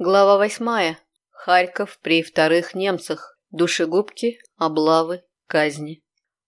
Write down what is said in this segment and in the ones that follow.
Глава восьмая. Харьков при вторых немцах. Душегубки, облавы, казни.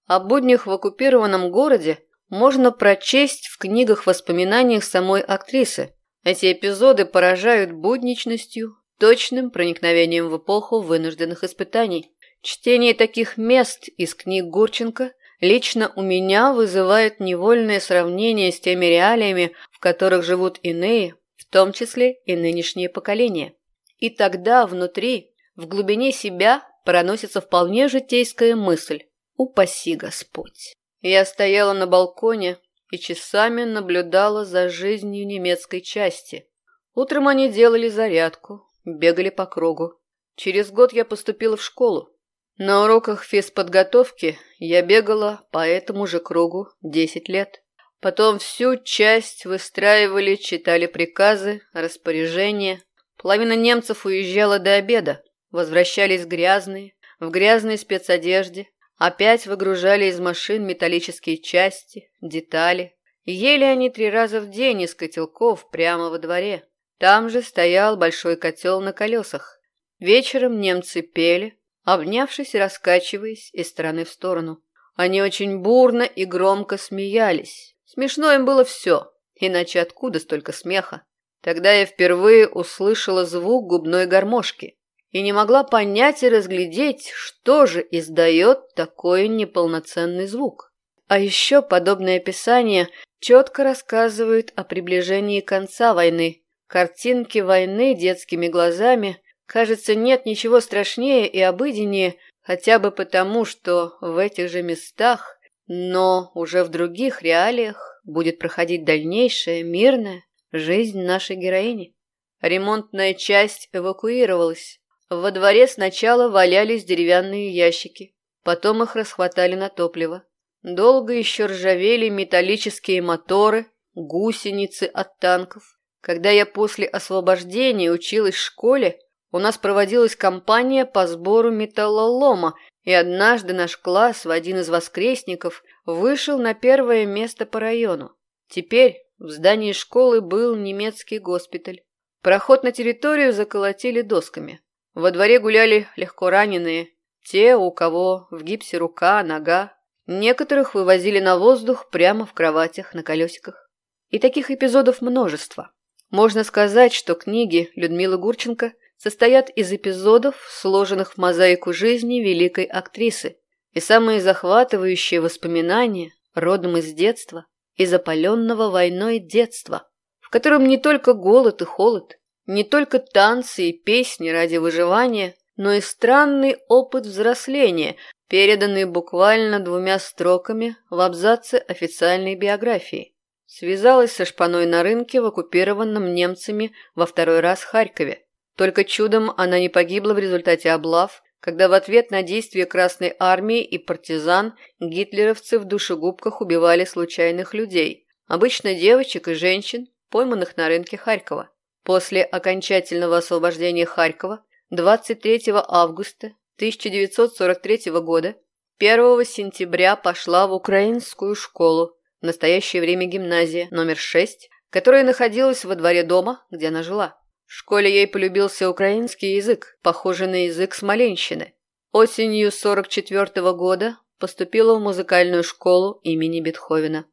О буднях в оккупированном городе можно прочесть в книгах-воспоминаниях самой актрисы. Эти эпизоды поражают будничностью, точным проникновением в эпоху вынужденных испытаний. Чтение таких мест из книг Гурченко лично у меня вызывает невольное сравнение с теми реалиями, в которых живут иные, в том числе и нынешние поколения. И тогда внутри, в глубине себя, проносится вполне житейская мысль «Упаси Господь». Я стояла на балконе и часами наблюдала за жизнью немецкой части. Утром они делали зарядку, бегали по кругу. Через год я поступила в школу. На уроках физподготовки я бегала по этому же кругу 10 лет. Потом всю часть выстраивали, читали приказы, распоряжения. Половина немцев уезжала до обеда, возвращались грязные, в грязной спецодежде, Опять выгружали из машин металлические части, детали. Ели они три раза в день из котелков прямо во дворе. Там же стоял большой котел на колесах. Вечером немцы пели, обнявшись и раскачиваясь из стороны в сторону. Они очень бурно и громко смеялись. Смешно им было все, иначе откуда столько смеха? Тогда я впервые услышала звук губной гармошки и не могла понять и разглядеть, что же издает такой неполноценный звук. А еще подобное описание четко рассказывает о приближении конца войны. Картинки войны детскими глазами, кажется, нет ничего страшнее и обыденнее, хотя бы потому, что в этих же местах, но уже в других реалиях будет проходить дальнейшая мирная жизнь нашей героини. Ремонтная часть эвакуировалась, во дворе сначала валялись деревянные ящики, потом их расхватали на топливо. Долго еще ржавели металлические моторы, гусеницы от танков. Когда я после освобождения училась в школе, у нас проводилась кампания по сбору металлолома, и однажды наш класс в один из воскресников вышел на первое место по району. Теперь в здании школы был немецкий госпиталь. Проход на территорию заколотили досками. Во дворе гуляли легко раненые, те, у кого в гипсе рука, нога. Некоторых вывозили на воздух прямо в кроватях на колесиках. И таких эпизодов множество. Можно сказать, что книги Людмилы Гурченко состоят из эпизодов, сложенных в мозаику жизни великой актрисы. И самые захватывающие воспоминания родом из детства, из опаленного войной детства, в котором не только голод и холод, не только танцы и песни ради выживания, но и странный опыт взросления, переданный буквально двумя строками в абзаце официальной биографии. Связалась со шпаной на рынке в оккупированном немцами во второй раз Харькове. Только чудом она не погибла в результате облав, когда в ответ на действия Красной Армии и партизан гитлеровцы в душегубках убивали случайных людей, обычно девочек и женщин, пойманных на рынке Харькова. После окончательного освобождения Харькова 23 августа 1943 года 1 сентября пошла в украинскую школу, в настоящее время гимназия номер 6, которая находилась во дворе дома, где она жила. В школе ей полюбился украинский язык, похожий на язык Смоленщины. Осенью 44 -го года поступила в музыкальную школу имени Бетховена.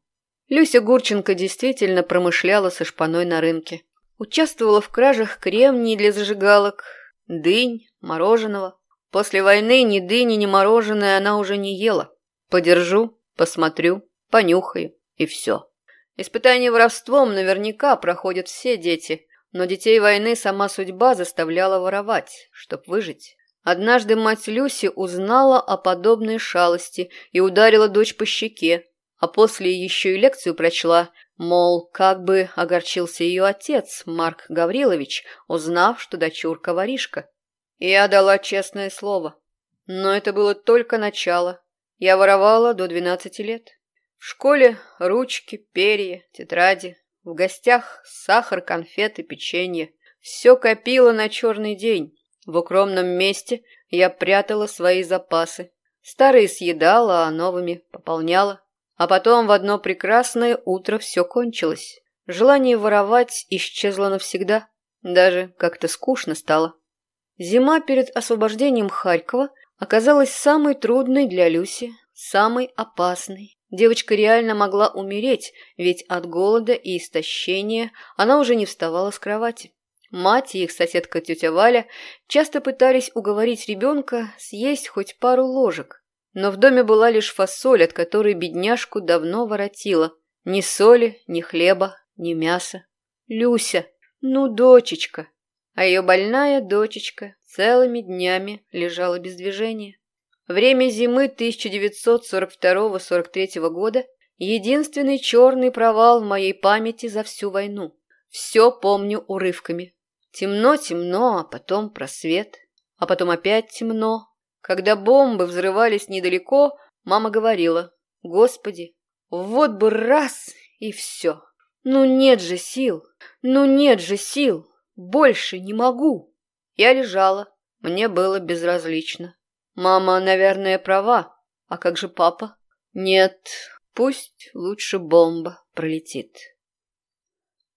Люся Гурченко действительно промышляла со шпаной на рынке. Участвовала в кражах кремний для зажигалок, дынь, мороженого. После войны ни дыни, ни мороженое она уже не ела. Подержу, посмотрю, понюхаю и все. Испытание воровством наверняка проходят все дети, но детей войны сама судьба заставляла воровать, чтоб выжить. Однажды мать Люси узнала о подобной шалости и ударила дочь по щеке, а после еще и лекцию прочла, Мол, как бы огорчился ее отец, Марк Гаврилович, узнав, что дочурка воришка. Я дала честное слово. Но это было только начало. Я воровала до двенадцати лет. В школе ручки, перья, тетради. В гостях сахар, конфеты, печенье. Все копила на черный день. В укромном месте я прятала свои запасы. Старые съедала, а новыми пополняла. А потом в одно прекрасное утро все кончилось. Желание воровать исчезло навсегда. Даже как-то скучно стало. Зима перед освобождением Харькова оказалась самой трудной для Люси, самой опасной. Девочка реально могла умереть, ведь от голода и истощения она уже не вставала с кровати. Мать и их соседка тетя Валя часто пытались уговорить ребенка съесть хоть пару ложек, но в доме была лишь фасоль, от которой бедняжку давно воротила. Ни соли, ни хлеба, ни мяса. Люся, ну, дочечка. А ее больная дочечка целыми днями лежала без движения. Время зимы 1942-43 года – единственный черный провал в моей памяти за всю войну. Все помню урывками. Темно-темно, а потом просвет. А потом опять темно. Когда бомбы взрывались недалеко, мама говорила, «Господи, вот бы раз и все! Ну нет же сил! Ну нет же сил! Больше не могу!» Я лежала, мне было безразлично. Мама, наверное, права. А как же папа? Нет, пусть лучше бомба пролетит.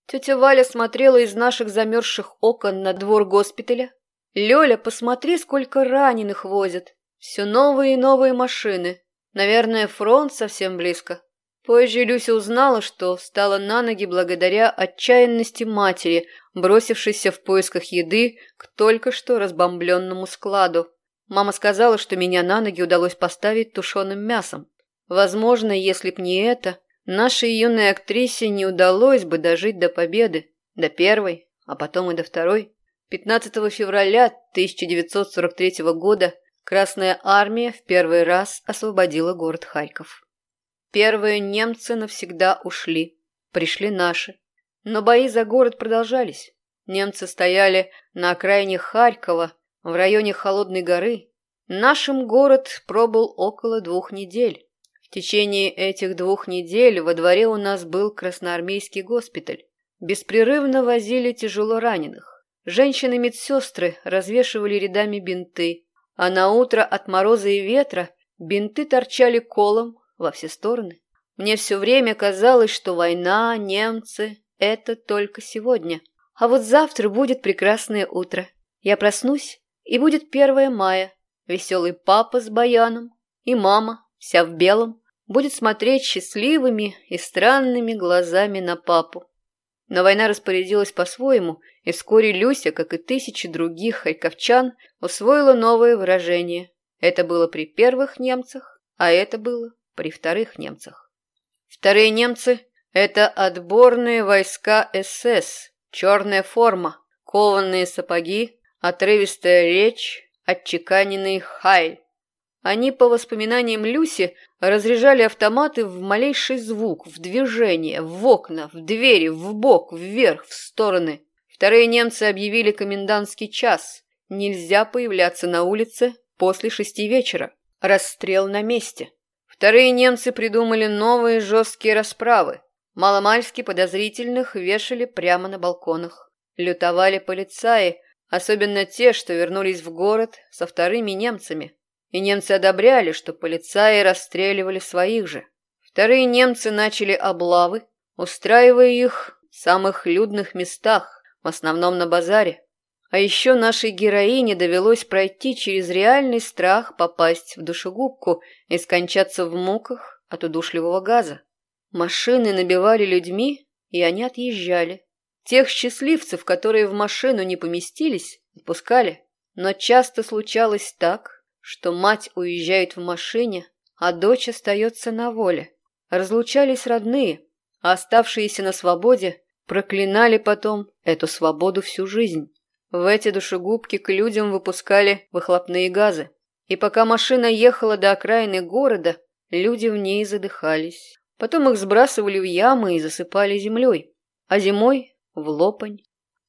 Тетя Валя смотрела из наших замерзших окон на двор госпиталя. Лёля, посмотри, сколько раненых возят. Все новые и новые машины. Наверное, фронт совсем близко. Позже Люся узнала, что встала на ноги благодаря отчаянности матери, бросившейся в поисках еды к только что разбомбленному складу. Мама сказала, что меня на ноги удалось поставить тушеным мясом. Возможно, если б не это, нашей юной актрисе не удалось бы дожить до победы, до первой, а потом и до второй. 15 февраля 1943 года Красная армия в первый раз освободила город Харьков. Первые немцы навсегда ушли, пришли наши. Но бои за город продолжались. Немцы стояли на окраине Харькова, в районе Холодной горы нашим город пробыл около двух недель. В течение этих двух недель во дворе у нас был красноармейский госпиталь. Беспрерывно возили тяжело раненых. Женщины-медсестры развешивали рядами бинты, а на утро от мороза и ветра бинты торчали колом во все стороны. Мне все время казалось, что война, немцы — это только сегодня. А вот завтра будет прекрасное утро. Я проснусь и будет 1 мая. Веселый папа с баяном и мама, вся в белом, будет смотреть счастливыми и странными глазами на папу. Но война распорядилась по-своему, и вскоре Люся, как и тысячи других харьковчан, усвоила новое выражение. Это было при первых немцах, а это было при вторых немцах. Вторые немцы – это отборные войска СС, черная форма, кованные сапоги, отрывистая речь, отчеканенный хайль. Они, по воспоминаниям Люси, разряжали автоматы в малейший звук, в движение, в окна, в двери, в бок, вверх, в стороны. Вторые немцы объявили комендантский час. Нельзя появляться на улице после шести вечера. Расстрел на месте. Вторые немцы придумали новые жесткие расправы. Маломальски подозрительных вешали прямо на балконах. Лютовали полицаи, особенно те, что вернулись в город со вторыми немцами. И немцы одобряли, что полицаи расстреливали своих же. Вторые немцы начали облавы, устраивая их в самых людных местах, в основном на базаре. А еще нашей героине довелось пройти через реальный страх попасть в душегубку и скончаться в муках от удушливого газа. Машины набивали людьми, и они отъезжали. Тех счастливцев, которые в машину не поместились, отпускали. Но часто случалось так, что мать уезжает в машине, а дочь остается на воле. Разлучались родные, а оставшиеся на свободе проклинали потом эту свободу всю жизнь. В эти душегубки к людям выпускали выхлопные газы. И пока машина ехала до окраины города, люди в ней задыхались. Потом их сбрасывали в ямы и засыпали землей. А зимой — в лопань.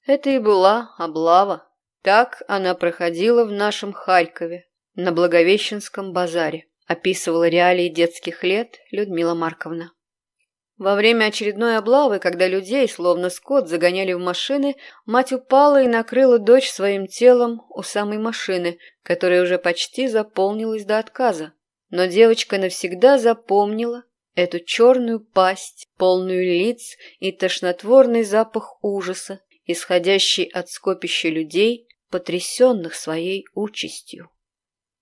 Это и была облава. Так она проходила в нашем Харькове, на Благовещенском базаре, описывала реалии детских лет Людмила Марковна. Во время очередной облавы, когда людей, словно скот, загоняли в машины, мать упала и накрыла дочь своим телом у самой машины, которая уже почти заполнилась до отказа. Но девочка навсегда запомнила эту черную пасть, полную лиц и тошнотворный запах ужаса, исходящий от скопища людей, потрясенных своей участью.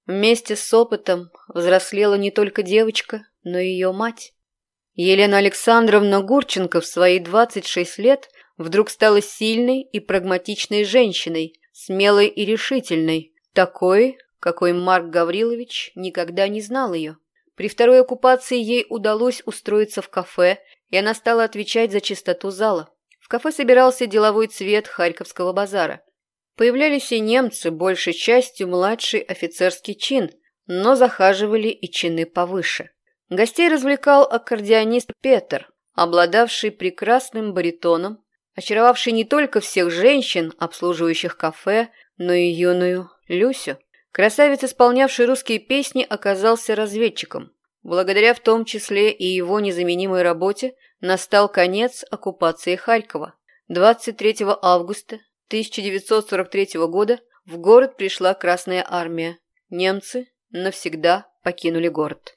Вместе с опытом взрослела не только девочка, но и ее мать. Елена Александровна Гурченко в свои 26 лет вдруг стала сильной и прагматичной женщиной, смелой и решительной, такой, какой Марк Гаврилович никогда не знал ее. При второй оккупации ей удалось устроиться в кафе, и она стала отвечать за чистоту зала. В кафе собирался деловой цвет Харьковского базара. Появлялись и немцы, большей частью младший офицерский чин, но захаживали и чины повыше. Гостей развлекал аккордеонист Петр, обладавший прекрасным баритоном, очаровавший не только всех женщин, обслуживающих кафе, но и юную Люсю. Красавец, исполнявший русские песни, оказался разведчиком. Благодаря в том числе и его незаменимой работе настал конец оккупации Харькова. 23 августа 1943 года в город пришла Красная армия. Немцы навсегда покинули город.